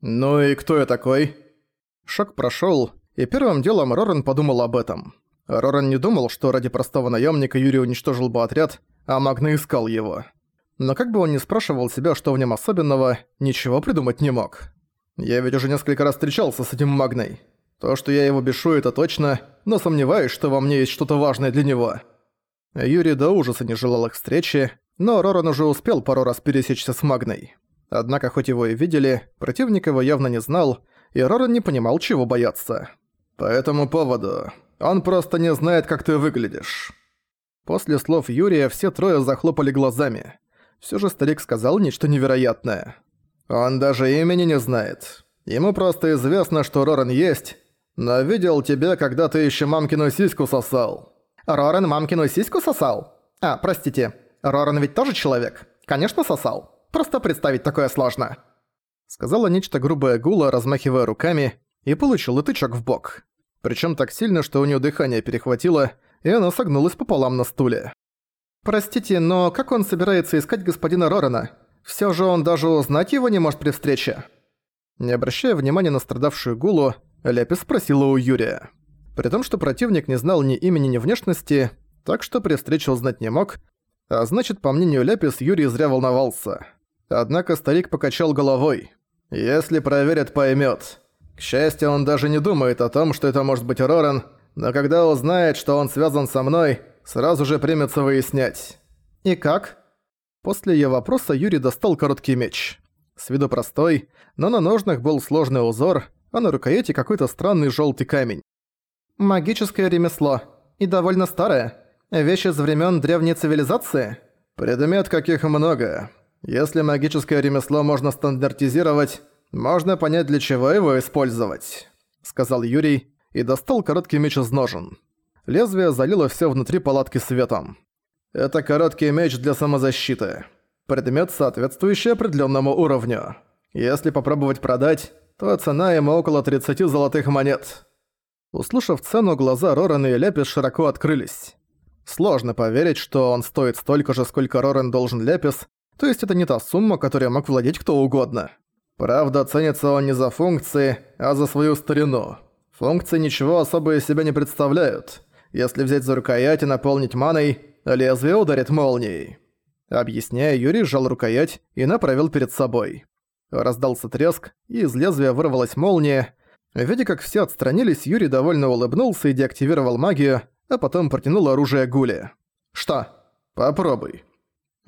«Ну и кто я такой?» Шок прошёл, и первым делом Роран подумал об этом. Роран не думал, что ради простого наемника Юрий уничтожил бы отряд, а Магна искал его. Но как бы он ни спрашивал себя, что в нем особенного, ничего придумать не мог. Я ведь уже несколько раз встречался с этим Магной. То, что я его бешу, это точно, но сомневаюсь, что во мне есть что-то важное для него. Юрий до ужаса не желал их встречи, но Роран уже успел пару раз пересечься с Магной. Однако, хоть его и видели, противник его явно не знал, и Роран не понимал, чего бояться. «По этому поводу. Он просто не знает, как ты выглядишь». После слов Юрия все трое захлопали глазами. Все же старик сказал нечто невероятное. «Он даже имени не знает. Ему просто известно, что Роран есть, но видел тебя, когда ты еще мамкину сиську сосал». «Роран мамкину сиську сосал? А, простите, Роран ведь тоже человек? Конечно, сосал. Просто представить такое сложно». Сказала нечто грубое Гула, размахивая руками, и получила тычок в бок. Причем так сильно, что у нее дыхание перехватило, и она согнулась пополам на стуле. «Простите, но как он собирается искать господина Рорана? Все же он даже узнать его не может при встрече». Не обращая внимания на страдавшую Гулу, Ляпис спросила у Юрия. При том, что противник не знал ни имени, ни внешности, так что при встрече узнать не мог, а значит, по мнению Ляпис, Юрий зря волновался. Однако старик покачал головой. «Если проверят, поймёт. К счастью, он даже не думает о том, что это может быть Роран, но когда узнает, что он связан со мной, сразу же примется выяснять». «И как?» После её вопроса Юрий достал короткий меч. С виду простой, но на ножнах был сложный узор, а на рукояти какой-то странный жёлтый камень. «Магическое ремесло. И довольно старое. Вещь из времен древней цивилизации?» «Предмет каких много. Если магическое ремесло можно стандартизировать, можно понять, для чего его использовать», — сказал Юрий и достал короткий меч из ножен. Лезвие залило все внутри палатки светом. «Это короткий меч для самозащиты. Предмет, соответствующий определенному уровню. Если попробовать продать, то цена ему около 30 золотых монет». Услышав цену, глаза Рорана и Ляпис широко открылись. Сложно поверить, что он стоит столько же, сколько Роран должен Ляпис, то есть это не та сумма, которой мог владеть кто угодно. Правда, ценится он не за функции, а за свою старину. Функции ничего особо из себя не представляют. Если взять за рукоять и наполнить маной, лезвие ударит молнией. Объясняя, Юрий сжал рукоять и направил перед собой. Раздался треск, и из лезвия вырвалась молния. Видя, как все отстранились, Юрий довольно улыбнулся и деактивировал магию, а потом протянул оружие Гуле. «Что? Попробуй».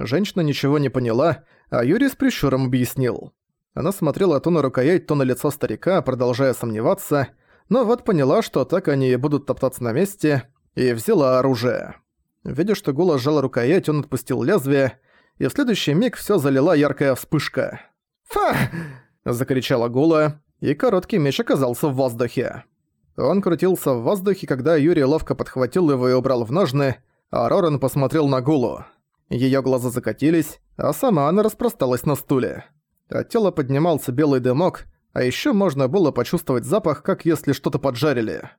Женщина ничего не поняла, а Юрий с прищуром объяснил. Она смотрела то на рукоять, то на лицо старика, продолжая сомневаться, но вот поняла, что так они будут топтаться на месте, и взяла оружие. Видя, что Гула сжала рукоять, он отпустил лезвие, и в следующий миг всё залила яркая вспышка. «Фа!» – закричала Гула, и короткий меч оказался в воздухе. Он крутился в воздухе, когда Юрий ловко подхватил его и убрал в ножны, а Роран посмотрел на Гулу. Её глаза закатились, а сама она распросталась на стуле. От тела поднимался белый дымок, а ещё можно было почувствовать запах, как если что-то поджарили.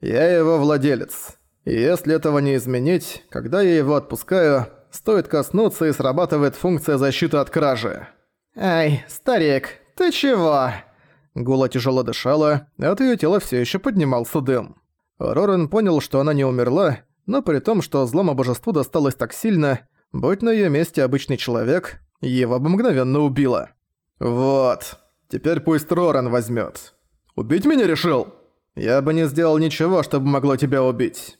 «Я его владелец. И если этого не изменить, когда я его отпускаю, стоит коснуться и срабатывает функция защиты от кражи». «Ай, старик, ты чего?» Гула тяжело дышала, а от её тела всё ещё поднимался дым. Рорен понял, что она не умерла, но при том, что злому божеству досталось так сильно, Будь на её месте обычный человек, его бы мгновенно убило. Вот. Теперь пусть Роран возьмёт. Убить меня решил? Я бы не сделал ничего, чтобы могло тебя убить.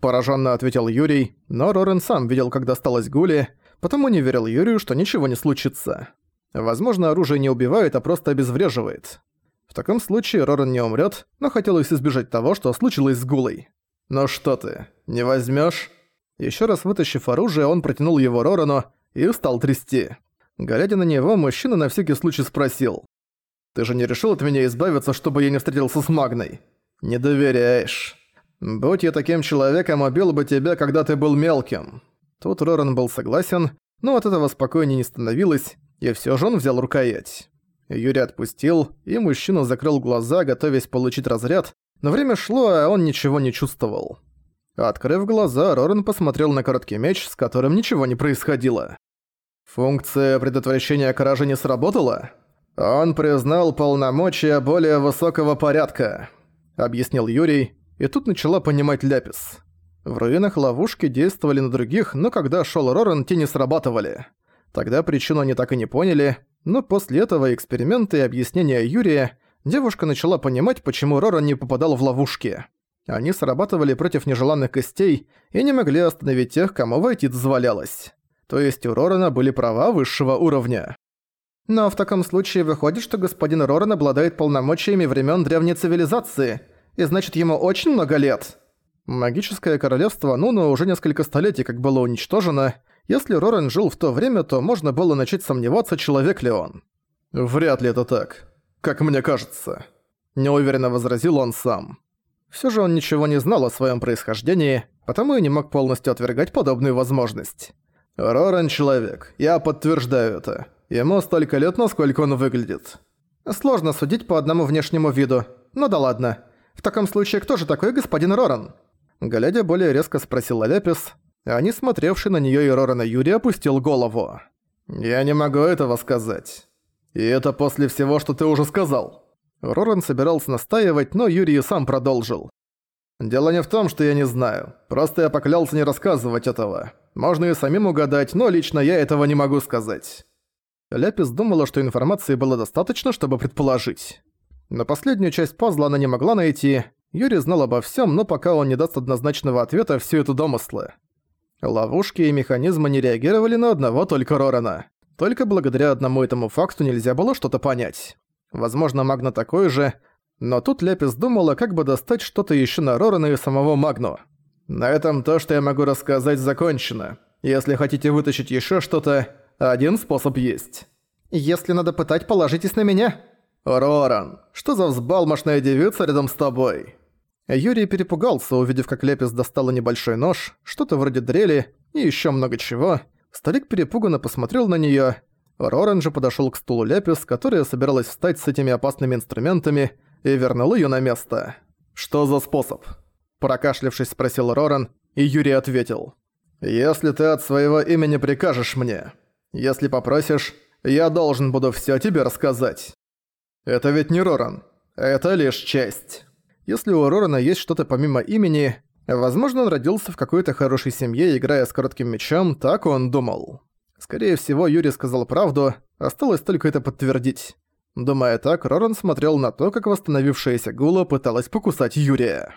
Поражённо ответил Юрий, но Рорен сам видел, как досталось Гуле, потому не верил Юрию, что ничего не случится. Возможно, оружие не убивает, а просто обезвреживает. В таком случае Роран не умрёт, но хотелось избежать того, что случилось с Гулой. «Ну что ты, не возьмёшь?» Еще раз вытащив оружие, он протянул его Рорану и стал трясти. Глядя на него, мужчина на всякий случай спросил. «Ты же не решил от меня избавиться, чтобы я не встретился с Магной? Не доверяешь. Будь я таким человеком, убил бы тебя, когда ты был мелким». Тут Роран был согласен, но от этого спокойнее не становилось, и все же он взял рукоять. Юрий отпустил, и мужчина закрыл глаза, готовясь получить разряд, но время шло, а он ничего не чувствовал. Открыв глаза, Рорен посмотрел на короткий меч, с которым ничего не происходило. Функция предотвращения кражи не сработала? «Он признал полномочия более высокого порядка», — объяснил Юрий, и тут начала понимать Ляпис. В руинах ловушки действовали на других, но когда шел Роран, те не срабатывали. Тогда причину они так и не поняли, но после этого эксперимента и объяснения Юрия девушка начала понимать, почему Роран не попадал в ловушки. Они срабатывали против нежеланных костей и не могли остановить тех, кому войти дозволялось. То есть у Рорана были права высшего уровня. Но в таком случае выходит, что господин Роран обладает полномочиями времен древней цивилизации, и значит ему очень много лет. Магическое королевство Нуна уже несколько столетий как было уничтожено. Если Роран жил в то время, то можно было начать сомневаться, человек ли он. «Вряд ли это так, как мне кажется», – неуверенно возразил он сам. Все же он ничего не знал о своем происхождении, потому и не мог полностью отвергать подобную возможность. «Роран – человек, я подтверждаю это. Ему столько лет, насколько он выглядит». «Сложно судить по одному внешнему виду. Ну да ладно. В таком случае, кто же такой господин Роран?» Глядя более резко спросил Лепис, а не смотревший на неё и Рорана Юрий опустил голову. «Я не могу этого сказать. И это после всего, что ты уже сказал». Роран собирался настаивать, но Юрий сам продолжил. «Дело не в том, что я не знаю. Просто я поклялся не рассказывать этого. Можно и самим угадать, но лично я этого не могу сказать». Ляпис думала, что информации было достаточно, чтобы предположить. Но последнюю часть пазла она не могла найти. Юрий знал обо всем, но пока он не даст однозначного ответа, все это домыслы. Ловушки и механизмы не реагировали на одного только Рорана. Только благодаря одному этому факту нельзя было что-то понять. Возможно, Магна такой же, но тут Ляпис думала, как бы достать что-то еще на Рорана и самого Магну. На этом то, что я могу рассказать, закончено. Если хотите вытащить еще что-то, один способ есть. Если надо пытать, положитесь на меня. Роран, что за взбалмошная девица рядом с тобой? Юрий перепугался, увидев, как Лепис достала небольшой нож, что-то вроде дрели и еще много чего. Старик перепуганно посмотрел на нее. Роран же подошел к стулу Лепис, которая собиралась встать с этими опасными инструментами, и вернул ее на место. «Что за способ?» Прокашлявшись, спросил Роран, и Юрий ответил. «Если ты от своего имени прикажешь мне. Если попросишь, я должен буду все тебе рассказать. Это ведь не Роран. Это лишь честь». Если у Рорана есть что-то помимо имени, возможно, он родился в какой-то хорошей семье, играя с коротким мечом, так он думал. Скорее всего, Юрий сказал правду, осталось только это подтвердить. Думая так, Роран смотрел на то, как восстановившаяся Гула пыталась покусать Юрия.